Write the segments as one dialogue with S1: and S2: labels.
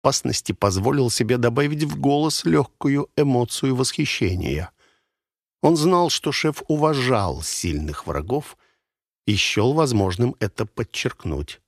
S1: безопасности позволил себе добавить в голос легкую эмоцию восхищения. Он знал, что шеф уважал сильных врагов и счел возможным это подчеркнуть.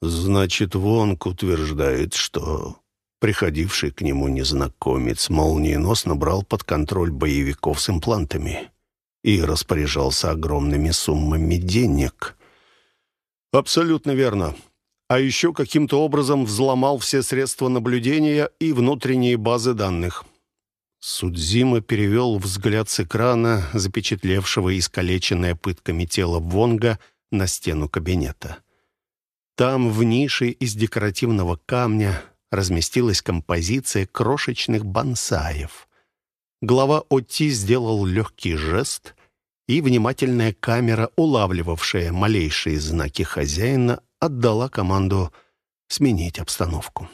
S2: «Значит, Вонг утверждает, что приходивший к нему незнакомец молниеносно брал под контроль боевиков с имплантами и распоряжался огромными суммами денег».
S1: «Абсолютно верно. А еще каким-то образом взломал все средства наблюдения и внутренние базы данных». Судзима перевел взгляд с экрана, запечатлевшего искалеченное пытками тело Вонга, на стену кабинета. Там, в нише из декоративного камня, разместилась композиция крошечных бонсаев. Глава Отти сделал легкий жест, и внимательная камера, улавливавшая малейшие знаки хозяина, отдала команду сменить обстановку.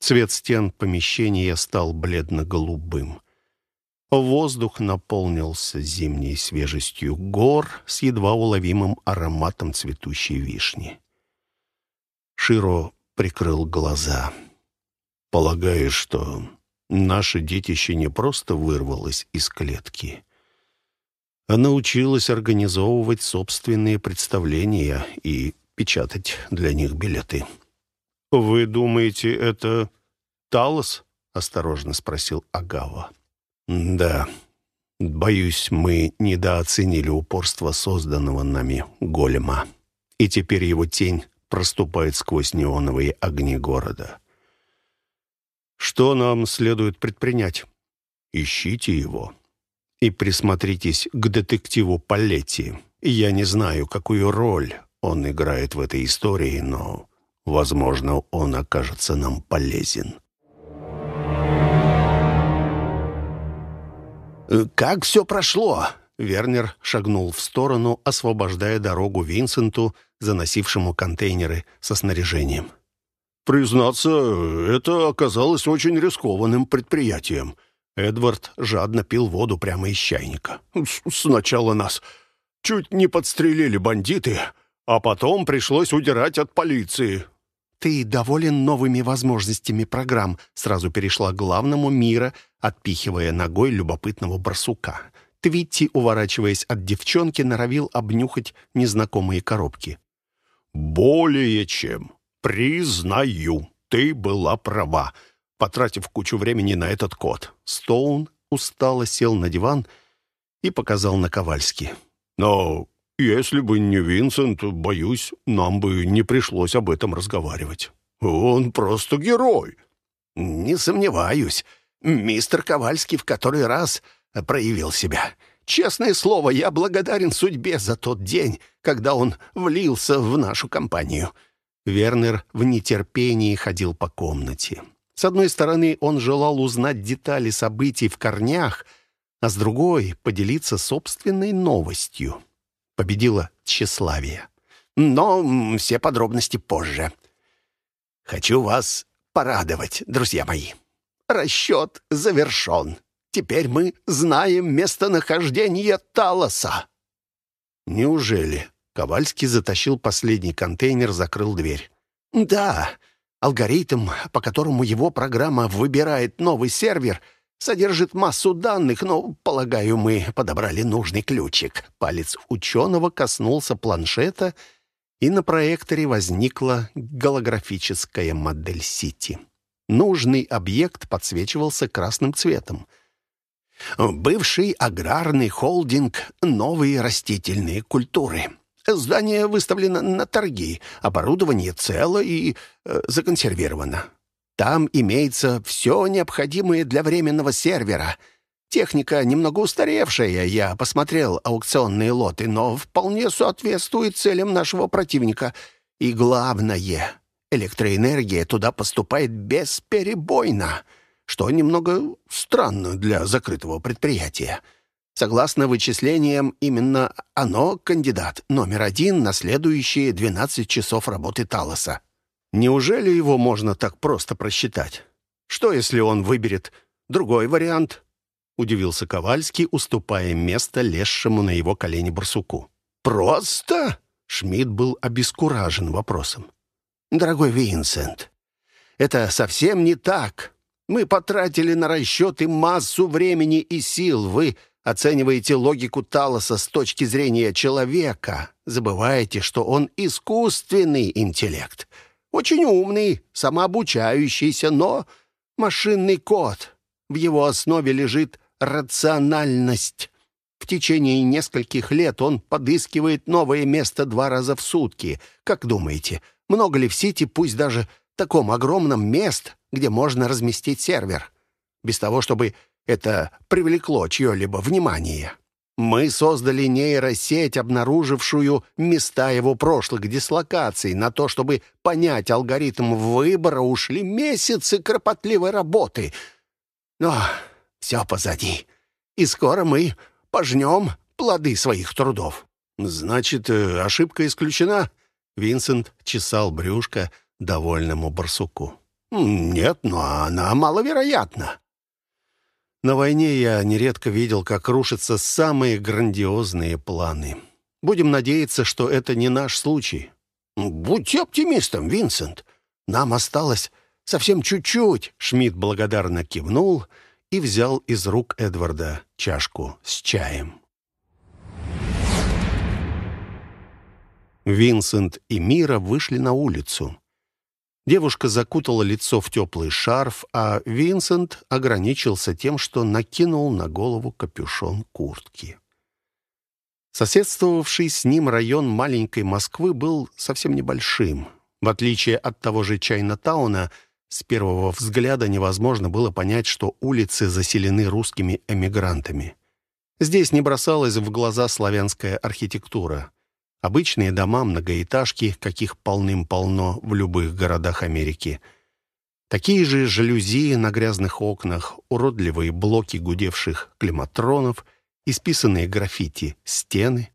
S1: Цвет стен помещения стал бледно-голубым. Воздух наполнился зимней свежестью гор с едва уловимым ароматом цветущей вишни. Широ прикрыл глаза. «Полагаешь, что наше детище не просто вырвалось из клетки, а научилось организовывать собственные представления и печатать для них билеты». «Вы думаете, это Талос?» — осторожно спросил Агава.
S2: «Да. Боюсь, мы недооценили упорство созданного нами голема. И теперь его тень проступает сквозь неоновые огни города.
S1: Что нам следует предпринять?
S2: Ищите его и присмотритесь к детективу Палетти. Я не знаю, какую роль он играет в этой истории, но Возможно, он окажется нам полезен.
S1: «Как все прошло?» Вернер шагнул в сторону, освобождая дорогу Винсенту, заносившему контейнеры со снаряжением.
S3: «Признаться, это оказалось очень рискованным предприятием».
S1: Эдвард жадно пил воду прямо из чайника.
S3: «Сначала нас чуть не подстрелили бандиты, а потом пришлось удирать от полиции.
S1: «Ты доволен новыми возможностями программ?» Сразу перешла к главному мира, отпихивая ногой любопытного барсука. Твитти, уворачиваясь от девчонки, норовил обнюхать незнакомые коробки.
S3: «Более чем. Признаю, ты была права, потратив кучу времени на этот код».
S1: Стоун устало сел на диван и показал на Ковальски.
S3: «Но если бы не Винсент, боюсь, нам бы не пришлось об этом разговаривать. Он просто герой».
S4: «Не сомневаюсь. Мистер Ковальский в который раз проявил себя. Честное слово, я благодарен судьбе за тот день, когда он влился в нашу компанию».
S1: Вернер в нетерпении ходил по комнате. С одной стороны, он желал узнать детали событий в корнях, а с другой — поделиться собственной новостью победило тщеславие.
S4: Но все подробности позже. Хочу вас порадовать, друзья мои. Расчет завершен. Теперь мы знаем местонахождение Талоса.
S1: Неужели? Ковальский затащил последний контейнер, закрыл дверь.
S4: Да, алгоритм, по которому его программа выбирает новый сервер — Содержит массу данных, но, полагаю, мы подобрали нужный ключик».
S1: Палец ученого коснулся планшета, и на проекторе возникла голографическая модель Сити. Нужный объект подсвечивался красным цветом.
S4: «Бывший аграрный холдинг «Новые растительные культуры». Здание выставлено на торги, оборудование цело и э, законсервировано. Там имеется все необходимое для временного сервера. Техника немного устаревшая, я посмотрел аукционные лоты, но вполне соответствует целям нашего противника. И главное, электроэнергия туда поступает бесперебойно, что немного странно для закрытого предприятия. Согласно вычислениям, именно оно кандидат номер один на следующие 12 часов работы Талоса.
S1: Неужели его можно так просто просчитать? Что, если он выберет другой вариант?» Удивился Ковальский, уступая место лезшему на его колени барсуку.
S4: «Просто?»
S1: Шмидт был обескуражен вопросом.
S4: «Дорогой Винсент, Это совсем не так. Мы потратили на расчеты массу времени и сил. Вы оцениваете логику Талоса с точки зрения человека. Забываете, что он искусственный интеллект. Очень умный, самообучающийся, но машинный код. В его основе лежит рациональность. В течение нескольких лет он подыскивает новое место два раза в сутки. Как думаете, много ли в Сити, пусть даже таком огромном мест, где можно разместить сервер? Без того, чтобы это привлекло чье-либо внимание. Мы создали нейросеть, обнаружившую места его прошлых дислокаций. На то, чтобы понять алгоритм выбора, ушли месяцы кропотливой работы. Но все позади. И скоро мы пожнем плоды своих трудов».
S2: «Значит, э, ошибка исключена?» Винсент чесал брюшко довольному барсуку.
S4: «Нет, но она маловероятна».
S2: На войне я нередко видел, как рушатся самые грандиозные планы. Будем надеяться, что это не наш случай.
S4: «Будьте оптимистом, Винсент. Нам осталось совсем чуть-чуть».
S2: Шмидт благодарно кивнул и взял из рук Эдварда чашку с чаем. Винсент и Мира вышли на улицу. Девушка закутала лицо в теплый шарф, а Винсент ограничился тем, что накинул на голову капюшон куртки. Соседствовавший с ним район маленькой Москвы был совсем небольшим. В отличие от того же Чайна-тауна, с первого взгляда невозможно было понять, что улицы заселены русскими эмигрантами. Здесь не бросалась в глаза славянская архитектура. Обычные дома, многоэтажки, каких полным-полно в любых городах Америки. Такие же жалюзи на грязных окнах, уродливые блоки гудевших климатронов, исписанные граффити стены.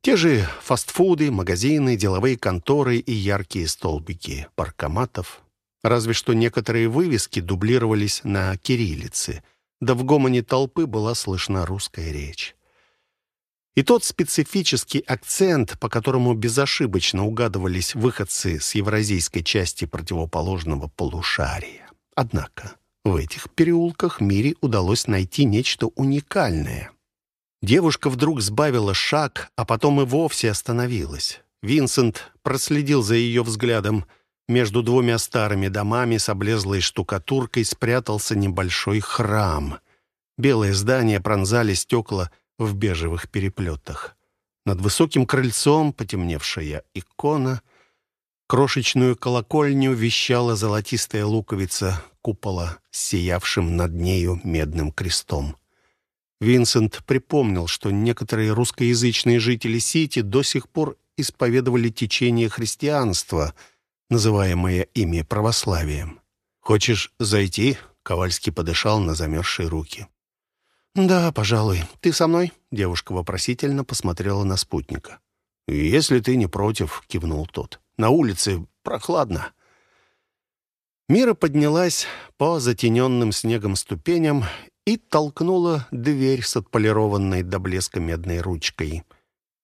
S2: Те же фастфуды, магазины, деловые конторы и яркие столбики паркоматов, Разве что некоторые вывески дублировались на кириллице, да в гомоне толпы была слышна русская речь. И тот специфический акцент, по которому безошибочно угадывались выходцы с евразийской части противоположного полушария. Однако в этих переулках Мире удалось найти нечто уникальное. Девушка вдруг сбавила шаг, а потом и вовсе остановилась. Винсент проследил за ее взглядом — между двумя старыми домами с облезлой штукатуркой спрятался небольшой храм. Белое здание пронзали стекла в бежевых переплетах. Над высоким крыльцом потемневшая икона. Крошечную колокольню вещала золотистая луковица купола сиявшим над нею медным крестом. Винсент припомнил, что некоторые русскоязычные жители Сити до сих пор исповедовали течение христианства — называемое ими православием. «Хочешь зайти?» — Ковальский подышал на замерзшие руки. «Да, пожалуй. Ты со мной?» — девушка вопросительно посмотрела на спутника. «Если ты не против», — кивнул тот. «На улице прохладно». Мира поднялась по затененным снегом ступеням и толкнула дверь с отполированной до блеска медной ручкой.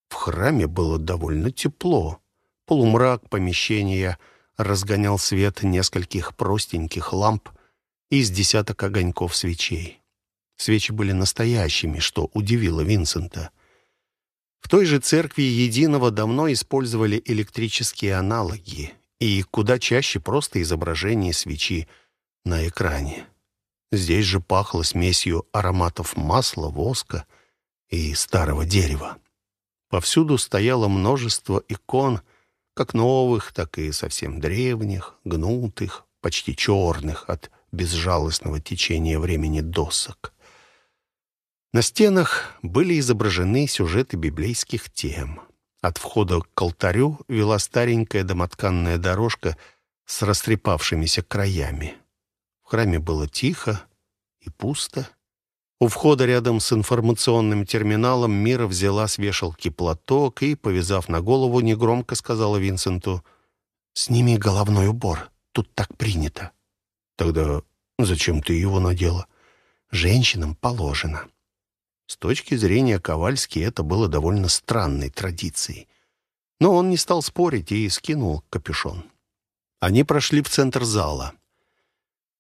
S2: В храме было довольно тепло. Полумрак помещения разгонял свет нескольких простеньких ламп из десяток огоньков свечей. Свечи были настоящими, что удивило Винсента. В той же церкви Единого давно использовали электрические аналоги и куда чаще просто изображение свечи на экране. Здесь же пахло смесью ароматов масла, воска и старого дерева. Повсюду стояло множество икон — как новых, так и совсем древних, гнутых, почти черных от безжалостного течения времени досок. На стенах были изображены сюжеты библейских тем. От входа к алтарю вела старенькая домотканная дорожка с растрепавшимися краями. В храме было тихо и пусто. У входа рядом с информационным терминалом Мира взяла с вешалки платок и, повязав на голову, негромко сказала Винсенту, «Сними головной убор, тут так принято». «Тогда зачем ты его надела?» «Женщинам положено». С точки зрения Ковальски это было довольно странной традицией. Но он не стал спорить и скинул капюшон. Они прошли в центр зала.